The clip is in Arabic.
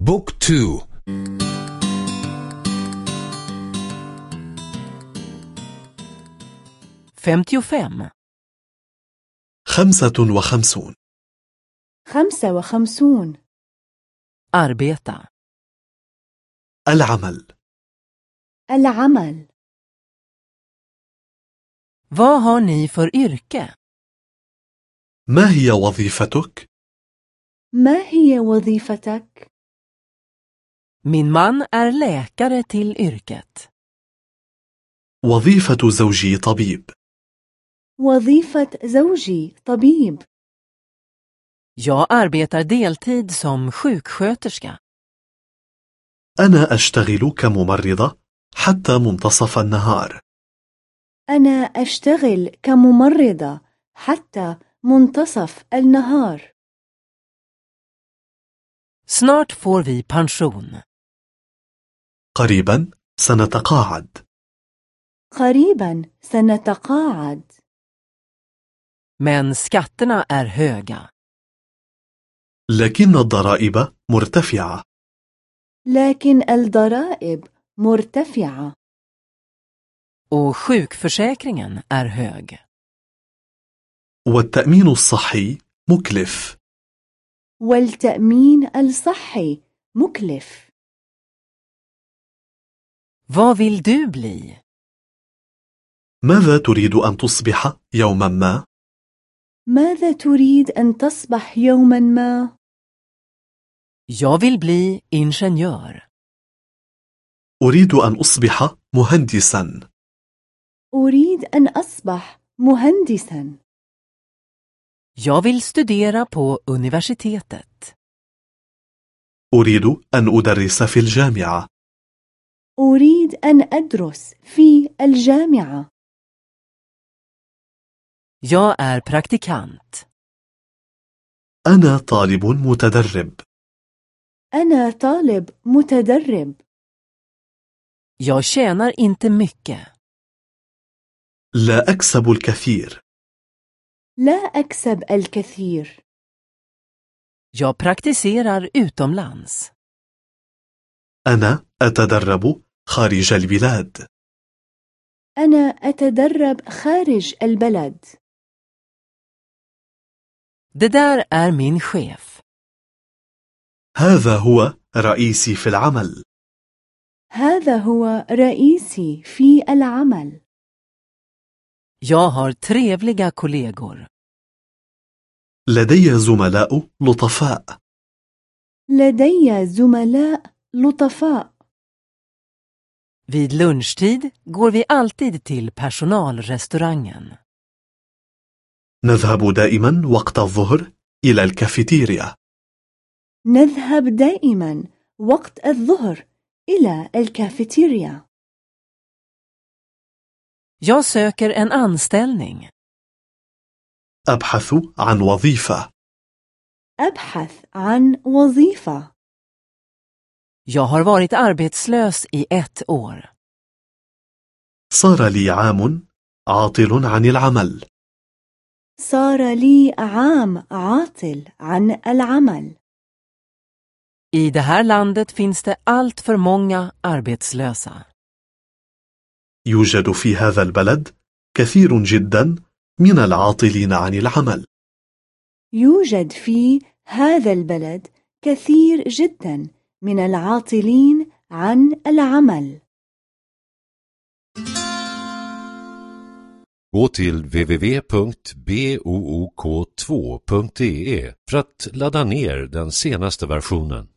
بوك تو. femtiofem, خمسة وخمسون. خمسة وخمسون. arbeta, العمل. العمل. Vad har ni för yrke? ما هي وظيفتك؟ ما هي وظيفتك؟ Min man är läkare till yrket. وظيفة زوجي طبيب وظيفة زوجي طبيب Jag arbetar deltid som sjuksköterska. أنا أشتغل كممرضة حتى منتصف النهار أنا أشتغل كممرضة حتى منتصف النهار Snart får vi pension. قريبا سنتقاعد. قريبا سنتقاعد. Men skatterna är höga. لكن الضرائب مرتفعة. لكن الضرائب مرتفعة. Och sjukförsäkringen är hög. والتأمين الصحي مكلف. والتأمين الصحي مكلف. Vad vill du bli? ماذا تريد أن تصبح يوما ما؟ ماذا تريد أن تصبح يوما ما؟ Jag vill bli ingenjör. أريد أن أصبح مهندسا أريد أن أصبح مهندسا Jag vill studera på universitetet. أريد أن أدرس في الجامعة أريد أن أدرس في الجامعة Jag är praktikant. أنا طالب متدرب أنا طالب متدرب Jag tjänar inte mycket. لا أكسب الكثير لا أكسب الكثير Jag praktiserar utomlands. أنا أتدرب خارج البلاد. أنا أتدرب خارج البلد. Det där är min chef. هذا هو رئيسي في العمل. هذا هو رئيسي في العمل. Jag har trevliga kollegor. لدي زملاء لطفاء. لدي زملاء لطفاء. Vid lunchtid går vi alltid till personalrestaurangen. نذهب دائما وقت الظهر إلى الكافيتيريا نذهب دائما وقت الظهر إلى الكافيتيريا Jag söker en anställning. أبحث عن وظيفة أبحث عن وظيفة Jag har varit arbetslös i ett år. صار لي عام عاطل عن العمل صار لي عام عاطل عن العمل I det här landet finns det allt för många arbetslösa. يوجد في هذا البلد كثير جدا من العاطلين عن العمل يوجد في هذا البلد كثير جدا من العاطلين عن العمل Gå till www.book2.de för att ladda ner den senaste versionen.